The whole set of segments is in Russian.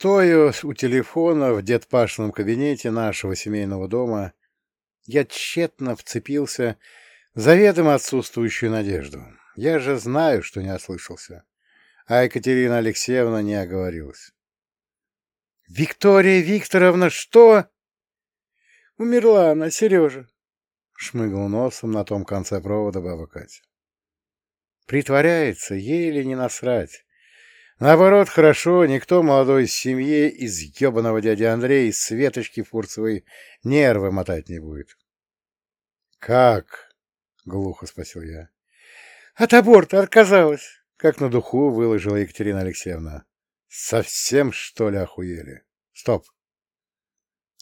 Стоя у телефона в дедпашном кабинете нашего семейного дома, я тщетно вцепился заведомо отсутствующую надежду. Я же знаю, что не ослышался. А Екатерина Алексеевна не оговорилась. «Виктория Викторовна, что?» «Умерла она, Сережа», — шмыгнул носом на том конце провода баба Катя. Притворяется, ей ли не насрать. Наоборот, хорошо, никто молодой семье из ебаного дяди Андрея из Светочки Фурцевой нервы мотать не будет. — Как? — глухо спросил я. — От аборта отказалась, — как на духу выложила Екатерина Алексеевна. — Совсем, что ли, охуели? Стоп.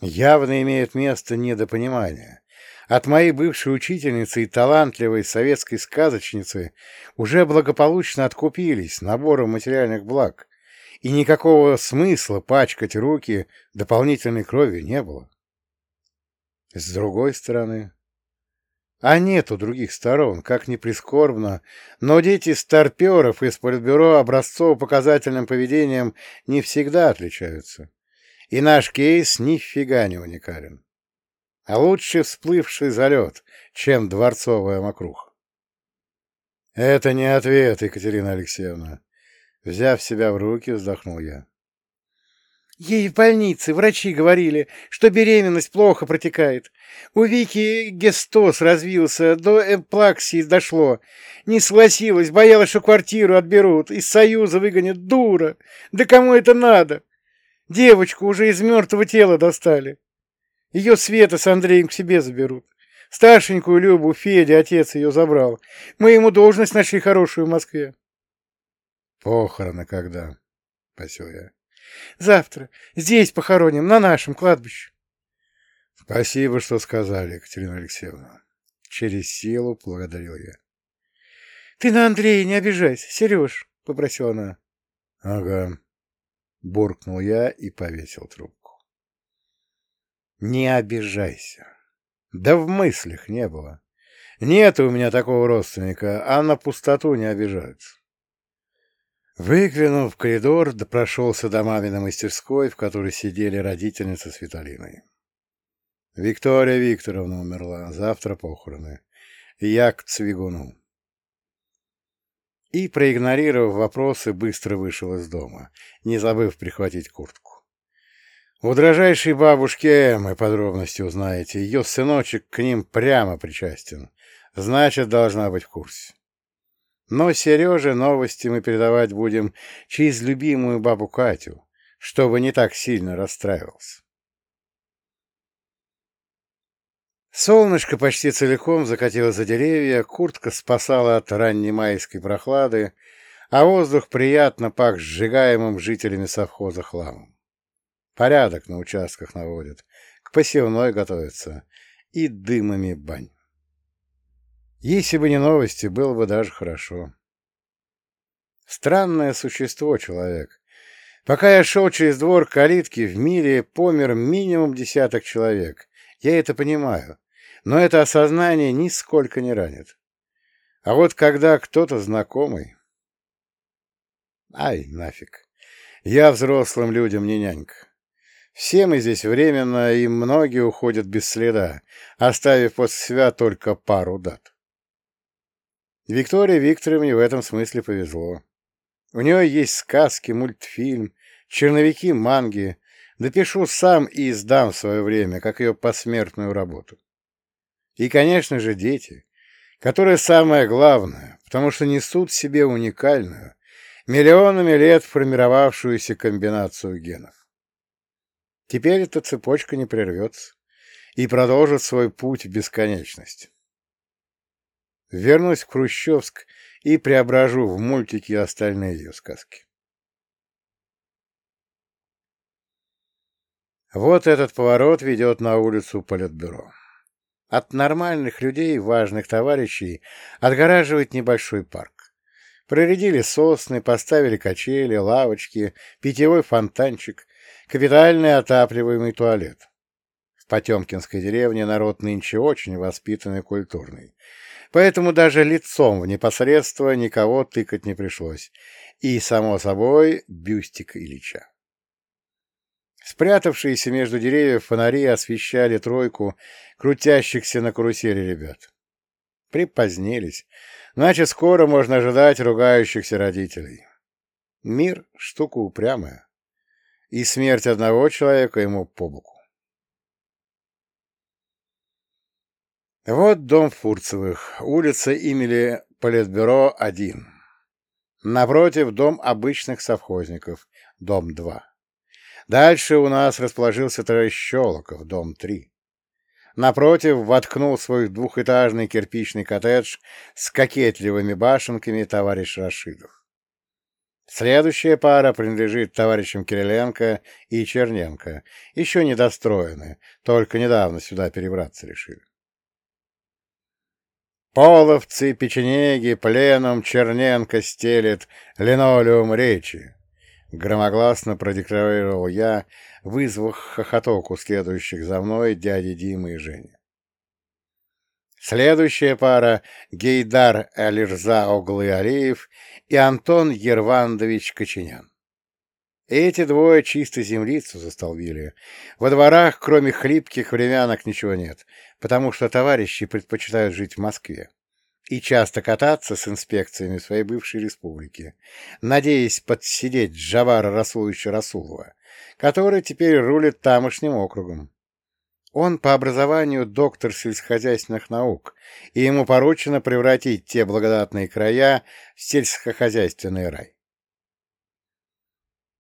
Явно имеет место недопонимание. От моей бывшей учительницы и талантливой советской сказочницы уже благополучно откупились набором материальных благ, и никакого смысла пачкать руки дополнительной кровью не было. С другой стороны... А нету других сторон, как ни прискорбно, но дети старперов из политбюро образцово-показательным поведением не всегда отличаются. И наш кейс нифига не уникален а лучше всплывший залет, чем дворцовая мокруха. Это не ответ, Екатерина Алексеевна. Взяв себя в руки, вздохнул я. Ей в больнице врачи говорили, что беременность плохо протекает. У Вики гестоз развился, до эмплаксии дошло. Не согласилась, боялась, что квартиру отберут, из Союза выгонят. Дура! Да кому это надо? Девочку уже из мертвого тела достали. Ее Света с Андреем к себе заберут. Старшенькую Любу, Федя, отец ее забрал. Мы ему должность нашли хорошую в Москве. — Похороны когда? — спросил я. — Завтра. Здесь похороним, на нашем кладбище. — Спасибо, что сказали, Екатерина Алексеевна. Через силу благодарил я. — Ты на Андрея не обижайся, Сереж, — попросила она. — Ага. Буркнул я и повесил трубку. Не обижайся. Да в мыслях не было. Нет у меня такого родственника, а на пустоту не обижаются. Выглянув в коридор, прошелся до маминой мастерской, в которой сидели родительницы с Виталиной. Виктория Викторовна умерла, завтра похороны. Я к Цвигуну. И, проигнорировав вопросы, быстро вышел из дома, не забыв прихватить куртку. У дрожайшей бабушки Эммы подробности узнаете. Ее сыночек к ним прямо причастен. Значит, должна быть в курсе. Но Сереже новости мы передавать будем через любимую бабу Катю, чтобы не так сильно расстраивался. Солнышко почти целиком закатило за деревья, куртка спасала от ранней майской прохлады, а воздух приятно пах сжигаемым жителями совхоза хламом. Порядок на участках наводят, к посевной готовятся и дымами бань. Если бы не новости, было бы даже хорошо. Странное существо человек. Пока я шел через двор калитки, в мире помер минимум десяток человек. Я это понимаю, но это осознание нисколько не ранит. А вот когда кто-то знакомый... Ай, нафиг. Я взрослым людям не нянька. Все мы здесь временно, и многие уходят без следа, оставив после себя только пару дат. Виктории Викторовне в этом смысле повезло. У нее есть сказки, мультфильм, черновики манги. Допишу сам и издам в свое время, как ее посмертную работу. И, конечно же, дети, которые самое главное, потому что несут в себе уникальную, миллионами лет формировавшуюся комбинацию генов. Теперь эта цепочка не прервется и продолжит свой путь в бесконечность. Вернусь в Хрущевск и преображу в мультики остальные ее сказки. Вот этот поворот ведет на улицу Политбюро. От нормальных людей, важных товарищей, отгораживает небольшой парк. Проредили сосны, поставили качели, лавочки, питьевой фонтанчик, Капитальный отапливаемый туалет. В Потемкинской деревне народ нынче очень воспитанный и культурный. Поэтому даже лицом в непосредство никого тыкать не пришлось. И, само собой, бюстик Ильича. Спрятавшиеся между деревьев фонари освещали тройку крутящихся на карусели ребят. Припозднились. Значит, скоро можно ожидать ругающихся родителей. Мир — штука упрямая. И смерть одного человека ему по боку. Вот дом Фурцевых, улица имени Политбюро 1. Напротив дом обычных совхозников, дом 2. Дальше у нас расположился товарищ Щелоков, дом 3. Напротив воткнул свой двухэтажный кирпичный коттедж с кокетливыми башенками товарищ Рашидов. Следующая пара принадлежит товарищам Кириленко и Черненко, еще недостроены, только недавно сюда перебраться решили. Половцы, печенеги, пленум Черненко стелет линолеум речи. Громогласно продиктовал я, вызвав хохоток у следующих за мной дяди Димы и Жени. Следующая пара — Гейдар Алирза Оглы Алиев и Антон Ервандович Коченян. Эти двое чисто землицу застолбили. Во дворах, кроме хлипких времянок, ничего нет, потому что товарищи предпочитают жить в Москве и часто кататься с инспекциями своей бывшей республики, надеясь подсидеть Джавара Расуловича Расулова, который теперь рулит тамошним округом. Он по образованию доктор сельскохозяйственных наук, и ему поручено превратить те благодатные края в сельскохозяйственный рай.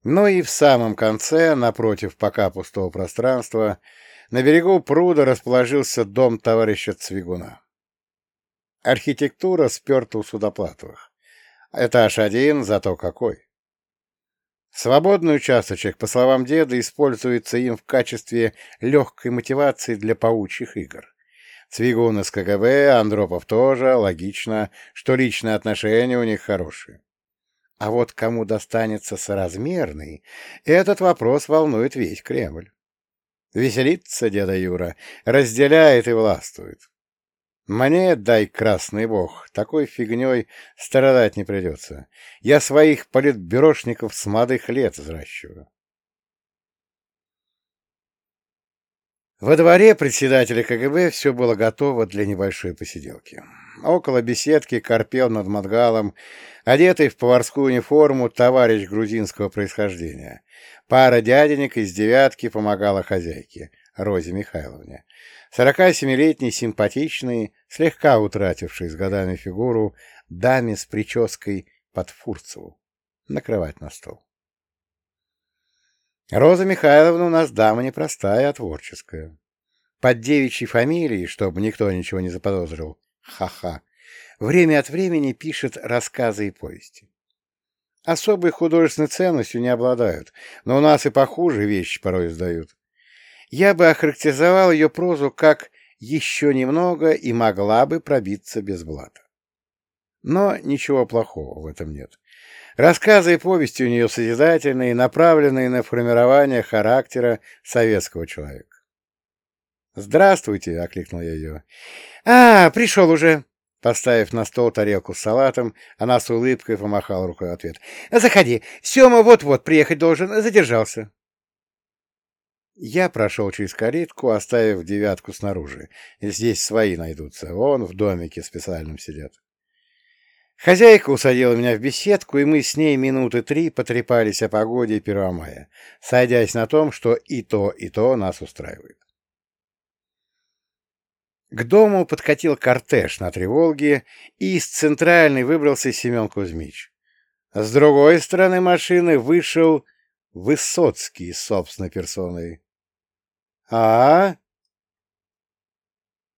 Ну и в самом конце, напротив пока пустого пространства, на берегу пруда расположился дом товарища Цвигуна. Архитектура сперта у Судоплатовых. Этаж один, зато какой. Свободный участочек, по словам деда, используется им в качестве легкой мотивации для паучьих игр. Цвигун из КГБ, Андропов тоже, логично, что личные отношения у них хорошие. А вот кому достанется соразмерный, этот вопрос волнует весь Кремль. Веселится деда Юра, разделяет и властвует. Мне, дай красный бог, такой фигней страдать не придется. Я своих политбюрошников с молодых лет взращиваю. Во дворе председателя КГБ все было готово для небольшой посиделки. Около беседки корпел над Мадгалом, одетый в поварскую униформу товарищ грузинского происхождения. Пара дяденек из девятки помогала хозяйке, Розе Михайловне. Сорокасемилетний, симпатичный, слегка утративший с годами фигуру, даме с прической под Фурцеву. Накрывать на стол. Роза Михайловна у нас дама непростая, а творческая. Под девичьей фамилией, чтобы никто ничего не заподозрил, ха-ха, время от времени пишет рассказы и повести. Особой художественной ценностью не обладают, но у нас и похуже вещи порой издают я бы охарактеризовал ее прозу как «еще немного и могла бы пробиться без блата». Но ничего плохого в этом нет. Рассказы и повести у нее созидательные, направленные на формирование характера советского человека. «Здравствуйте!» — окликнул я ее. «А, пришел уже!» Поставив на стол тарелку с салатом, она с улыбкой помахала рукой в ответ. «Заходи! Сема вот-вот приехать должен, задержался!» Я прошел через калитку, оставив девятку снаружи. Здесь свои найдутся. Вон в домике специальном сидят. Хозяйка усадила меня в беседку, и мы с ней минуты три потрепались о погоде 1 мая, сойдясь на том, что и то, и то нас устраивает. К дому подкатил кортеж на треволге, и из центральной выбрался Семен Кузьмич. С другой стороны машины вышел Высоцкий собственной персоной. «А?»